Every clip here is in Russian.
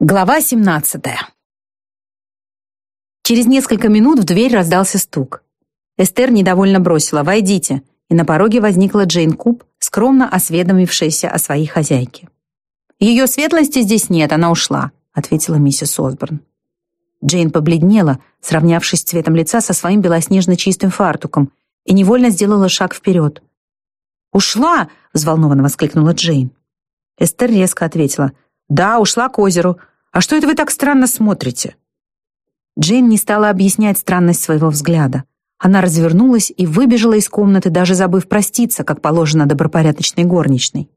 Глава 17 Через несколько минут в дверь раздался стук. Эстер недовольно бросила «Войдите», и на пороге возникла Джейн Куб, скромно осведомившаяся о своей хозяйке. «Ее светлости здесь нет, она ушла», — ответила миссис Осборн. Джейн побледнела, сравнявшись цветом лица со своим белоснежно-чистым фартуком, и невольно сделала шаг вперед. «Ушла!» — взволнованно воскликнула Джейн. Эстер резко ответила — «Да, ушла к озеру. А что это вы так странно смотрите?» Джейн не стала объяснять странность своего взгляда. Она развернулась и выбежала из комнаты, даже забыв проститься, как положено добропорядочной горничной.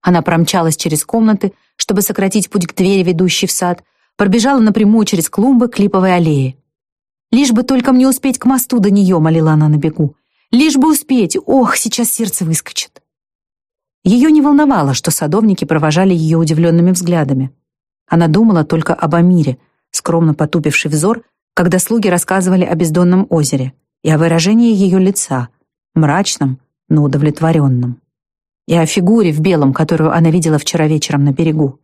Она промчалась через комнаты, чтобы сократить путь к двери, ведущей в сад, пробежала напрямую через клумбы к липовой аллее. «Лишь бы только мне успеть к мосту до нее», — молила она на бегу. «Лишь бы успеть! Ох, сейчас сердце выскочит!» Ее не волновало, что садовники провожали ее удивленными взглядами. Она думала только об Амире, скромно потупивший взор, когда слуги рассказывали о бездонном озере, и о выражении ее лица, мрачном, но удовлетворенном. И о фигуре в белом, которую она видела вчера вечером на берегу.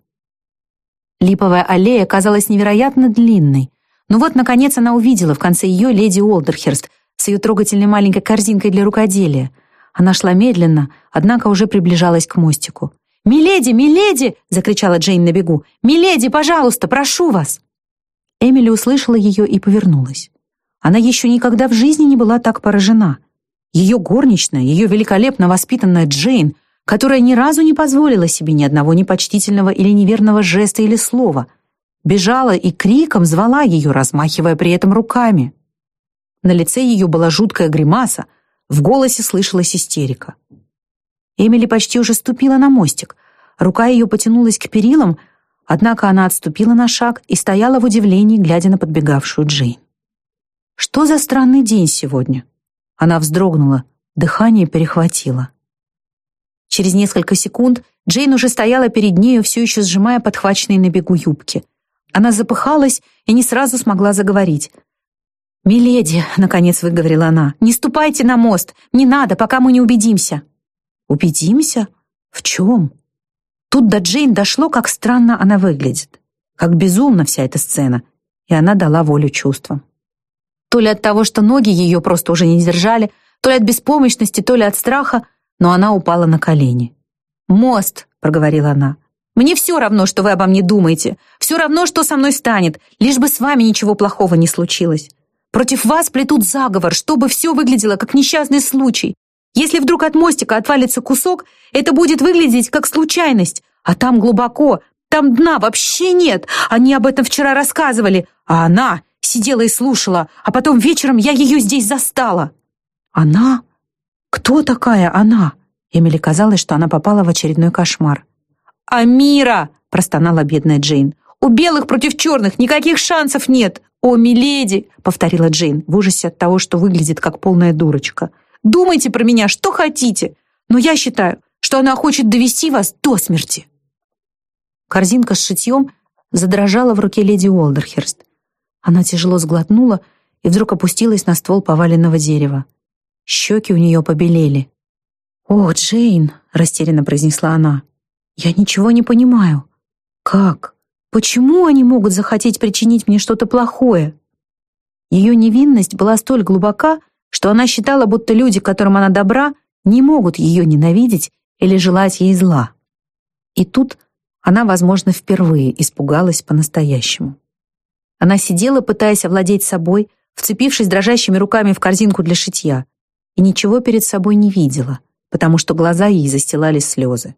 Липовая аллея казалась невероятно длинной, но вот, наконец, она увидела в конце ее леди Олдерхерст с ее трогательной маленькой корзинкой для рукоделия — она шла медленно, однако уже приближалась к мостику. «Миледи, миледи!» — закричала Джейн на бегу. «Миледи, пожалуйста, прошу вас!» Эмили услышала ее и повернулась. Она еще никогда в жизни не была так поражена. Ее горничная, ее великолепно воспитанная Джейн, которая ни разу не позволила себе ни одного непочтительного или неверного жеста или слова, бежала и криком звала ее, размахивая при этом руками. На лице ее была жуткая гримаса, в голосе слышалась истерика. Эмили почти уже ступила на мостик. Рука ее потянулась к перилам, однако она отступила на шаг и стояла в удивлении, глядя на подбегавшую Джейн. «Что за странный день сегодня?» Она вздрогнула, дыхание перехватило. Через несколько секунд Джейн уже стояла перед нею, все еще сжимая подхваченные на бегу юбки. Она запыхалась и не сразу смогла заговорить. «Миледи», — наконец выговорила она, — «не ступайте на мост, не надо, пока мы не убедимся». «Убедимся? В чем?» Тут до Джейн дошло, как странно она выглядит, как безумна вся эта сцена, и она дала волю чувствам. То ли от того, что ноги ее просто уже не держали, то ли от беспомощности, то ли от страха, но она упала на колени. «Мост», — проговорила она, — «мне все равно, что вы обо мне думаете, все равно, что со мной станет, лишь бы с вами ничего плохого не случилось. Против вас плетут заговор, чтобы все выглядело как несчастный случай. Если вдруг от мостика отвалится кусок, это будет выглядеть как случайность. А там глубоко, там дна вообще нет. Они об этом вчера рассказывали. А она сидела и слушала, а потом вечером я ее здесь застала. Она? Кто такая она? Эмили казалось, что она попала в очередной кошмар. «Амира!» – простонала бедная Джейн. «У белых против черных никаких шансов нет. «О, миледи!» — повторила Джейн в ужасе от того, что выглядит как полная дурочка. «Думайте про меня, что хотите, но я считаю, что она хочет довести вас до смерти». Корзинка с шитьем задрожала в руке леди Уолдерхерст. Она тяжело сглотнула и вдруг опустилась на ствол поваленного дерева. Щеки у нее побелели. «Ох, Джейн!» — растерянно произнесла она. «Я ничего не понимаю. Как? Почему они могут захотеть причинить мне что-то плохое? Ее невинность была столь глубока, что она считала, будто люди, которым она добра, не могут ее ненавидеть или желать ей зла. И тут она, возможно, впервые испугалась по-настоящему. Она сидела, пытаясь овладеть собой, вцепившись дрожащими руками в корзинку для шитья, и ничего перед собой не видела, потому что глаза ей застилали слезы.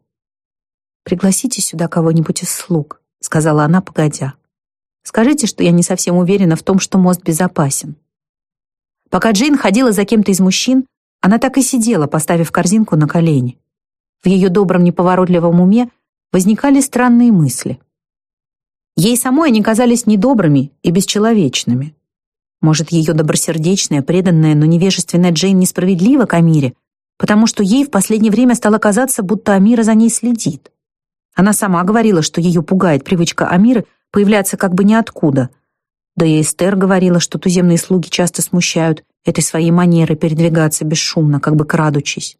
«Пригласите сюда кого-нибудь из слуг», — сказала она, погодя. «Скажите, что я не совсем уверена в том, что мост безопасен». Пока Джейн ходила за кем-то из мужчин, она так и сидела, поставив корзинку на колени. В ее добром неповоротливом уме возникали странные мысли. Ей самой они казались недобрыми и бесчеловечными. Может, ее добросердечная, преданная, но невежественная Джейн несправедлива к Амире, потому что ей в последнее время стало казаться, будто Амира за ней следит. Она сама говорила, что ее пугает привычка Амиры появляться как бы ниоткуда. Да и Эстер говорила, что туземные слуги часто смущают этой своей манерой передвигаться бесшумно, как бы крадучись.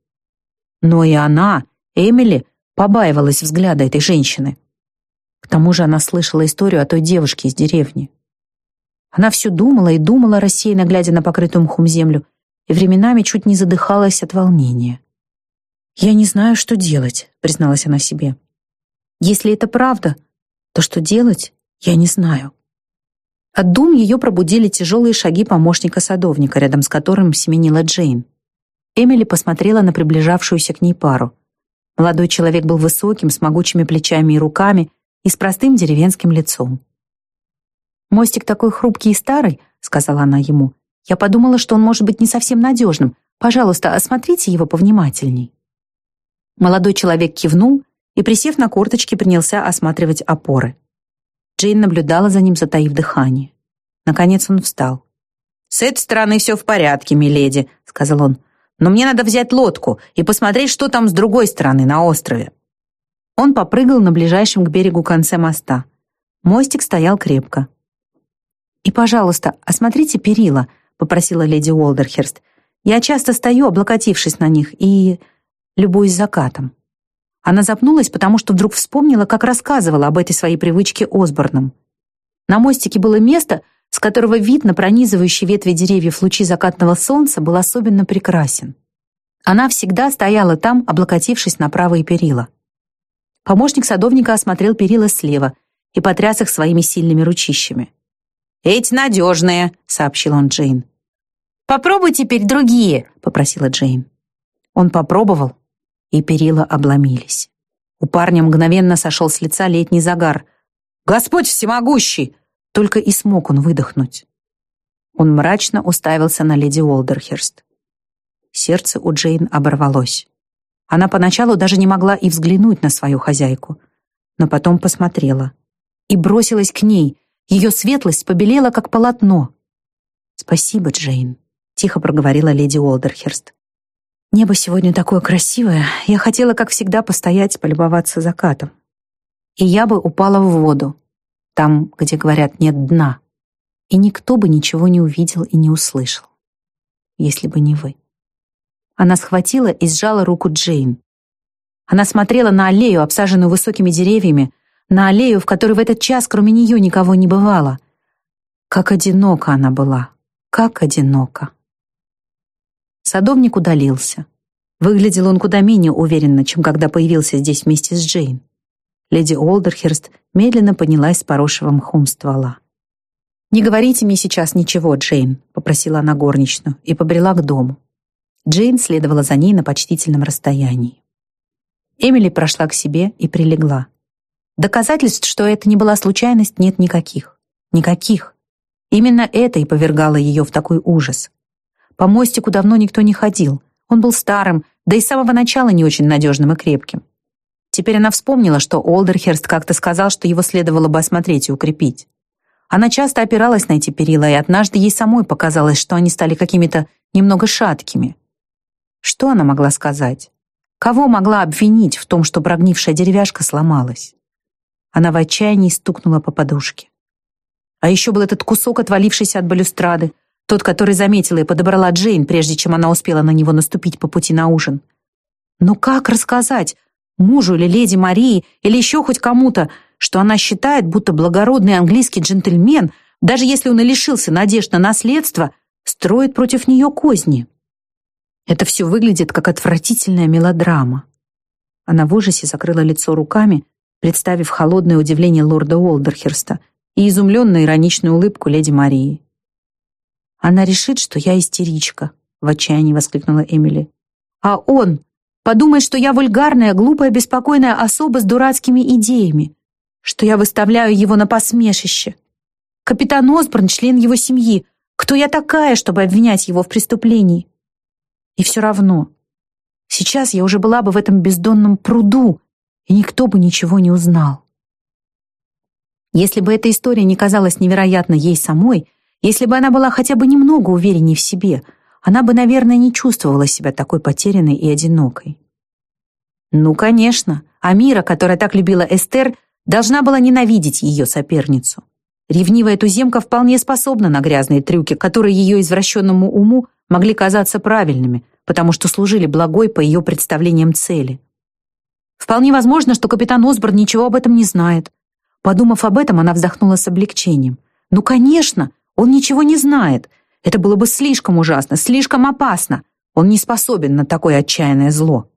Но и она, Эмили, побаивалась взгляда этой женщины. К тому же она слышала историю о той девушке из деревни. Она все думала и думала, рассеянно глядя на покрытую мхом землю, и временами чуть не задыхалась от волнения. «Я не знаю, что делать», — призналась она себе. «Если это правда, то что делать, я не знаю». От дум ее пробудили тяжелые шаги помощника садовника, рядом с которым семенила Джейн. Эмили посмотрела на приближавшуюся к ней пару. Молодой человек был высоким, с могучими плечами и руками и с простым деревенским лицом. «Мостик такой хрупкий и старый», — сказала она ему. «Я подумала, что он может быть не совсем надежным. Пожалуйста, осмотрите его повнимательней». Молодой человек кивнул и, присев на корточки, принялся осматривать опоры. Джейн наблюдала за ним, затаив дыхание. Наконец он встал. «С этой стороны все в порядке, миледи», — сказал он. «Но мне надо взять лодку и посмотреть, что там с другой стороны, на острове». Он попрыгал на ближайшем к берегу конце моста. Мостик стоял крепко. «И, пожалуйста, осмотрите перила», — попросила леди Уолдерхерст. «Я часто стою, облокотившись на них, и любуюсь закатом». Она запнулась, потому что вдруг вспомнила, как рассказывала об этой своей привычке Осборном. На мостике было место, с которого вид на пронизывающие ветви деревьев лучи закатного солнца был особенно прекрасен. Она всегда стояла там, облокотившись на правые перила. Помощник садовника осмотрел перила слева и потряс их своими сильными ручищами. «Эти надежные», — сообщил он Джейн. «Попробуй теперь другие», — попросила Джейн. Он попробовал, и перила обломились. У парня мгновенно сошел с лица летний загар. «Господь всемогущий!» Только и смог он выдохнуть. Он мрачно уставился на леди Уолдерхерст. Сердце у Джейн оборвалось. Она поначалу даже не могла и взглянуть на свою хозяйку, но потом посмотрела и бросилась к ней. Ее светлость побелела, как полотно. «Спасибо, Джейн», — тихо проговорила леди Уолдерхерст. Небо сегодня такое красивое. Я хотела, как всегда, постоять, полюбоваться закатом. И я бы упала в воду, там, где, говорят, нет дна. И никто бы ничего не увидел и не услышал, если бы не вы. Она схватила и сжала руку Джейн. Она смотрела на аллею, обсаженную высокими деревьями, на аллею, в которой в этот час кроме нее никого не бывало. Как одинока она была, как одинока. Садовник удалился. Выглядел он куда менее уверенно, чем когда появился здесь вместе с Джейн. Леди Олдерхерст медленно поднялась с поросшего мхом ствола. «Не говорите мне сейчас ничего, Джейн», — попросила она горничную и побрела к дому. Джейн следовала за ней на почтительном расстоянии. Эмили прошла к себе и прилегла. Доказательств, что это не была случайность, нет никаких. Никаких. Именно это и повергало ее в такой ужас. По мостику давно никто не ходил. Он был старым, да и с самого начала не очень надежным и крепким. Теперь она вспомнила, что Олдерхерст как-то сказал, что его следовало бы осмотреть и укрепить. Она часто опиралась на эти перила, и однажды ей самой показалось, что они стали какими-то немного шаткими. Что она могла сказать? Кого могла обвинить в том, что прогнившая деревяшка сломалась? Она в отчаянии стукнула по подушке. А еще был этот кусок, отвалившийся от балюстрады, тот, который заметила и подобрала Джейн, прежде чем она успела на него наступить по пути на ужин. Но как рассказать мужу или леди Марии, или еще хоть кому-то, что она считает, будто благородный английский джентльмен, даже если он и лишился надежд на наследство, строит против нее козни? Это все выглядит как отвратительная мелодрама. Она в ужасе закрыла лицо руками, представив холодное удивление лорда Уолдерхерста и изумленную ироничную улыбку леди Марии. Она решит, что я истеричка, в отчаянии воскликнула Эмили. А он подумает, что я вульгарная, глупая, беспокойная особа с дурацкими идеями, что я выставляю его на посмешище. Капитан Осборн — член его семьи. Кто я такая, чтобы обвинять его в преступлении? И все равно. Сейчас я уже была бы в этом бездонном пруду, и никто бы ничего не узнал. Если бы эта история не казалась невероятной ей самой, если бы она была хотя бы немного увереннее в себе, она бы, наверное, не чувствовала себя такой потерянной и одинокой. Ну, конечно, Амира, которая так любила Эстер, должна была ненавидеть ее соперницу. Ревнивая туземка вполне способна на грязные трюки, которые ее извращенному уму могли казаться правильными, потому что служили благой по ее представлениям цели. Вполне возможно, что капитан Осборн ничего об этом не знает. Подумав об этом, она вздохнула с облегчением. «Ну, конечно, он ничего не знает. Это было бы слишком ужасно, слишком опасно. Он не способен на такое отчаянное зло».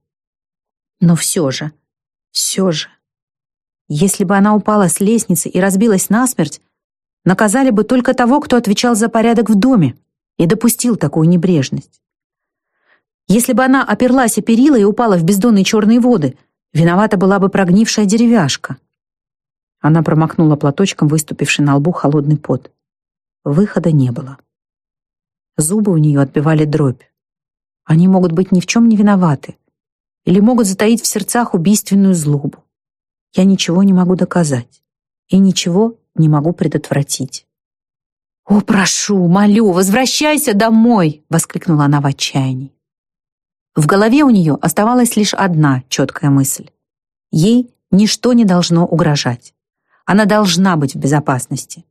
Но все же, все же, если бы она упала с лестницы и разбилась насмерть, наказали бы только того, кто отвечал за порядок в доме и допустил такую небрежность. Если бы она оперлась о перила и упала в бездонные черные воды, виновата была бы прогнившая деревяшка. Она промокнула платочком выступивший на лбу холодный пот. Выхода не было. Зубы у нее отбивали дробь. Они могут быть ни в чем не виноваты или могут затаить в сердцах убийственную злобу. Я ничего не могу доказать и ничего не могу предотвратить. «О, прошу, молю, возвращайся домой!» — воскликнула она в отчаянии. В голове у нее оставалась лишь одна четкая мысль. Ей ничто не должно угрожать. Она должна быть в безопасности.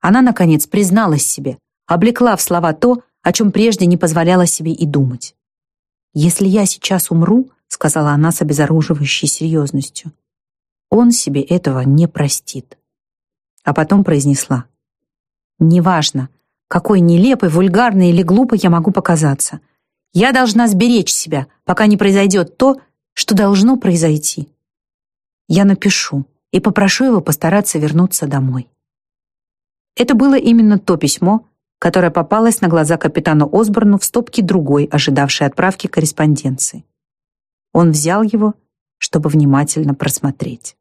Она, наконец, призналась себе, облекла в слова то, о чем прежде не позволяла себе и думать. «Если я сейчас умру», — сказала она с обезоруживающей серьезностью, «он себе этого не простит». А потом произнесла, «Неважно, какой нелепой, вульгарной или глупой я могу показаться, я должна сберечь себя, пока не произойдет то, что должно произойти. Я напишу, и попрошу его постараться вернуться домой. Это было именно то письмо, которое попалось на глаза капитану Осборну в стопке другой, ожидавшей отправки корреспонденции. Он взял его, чтобы внимательно просмотреть.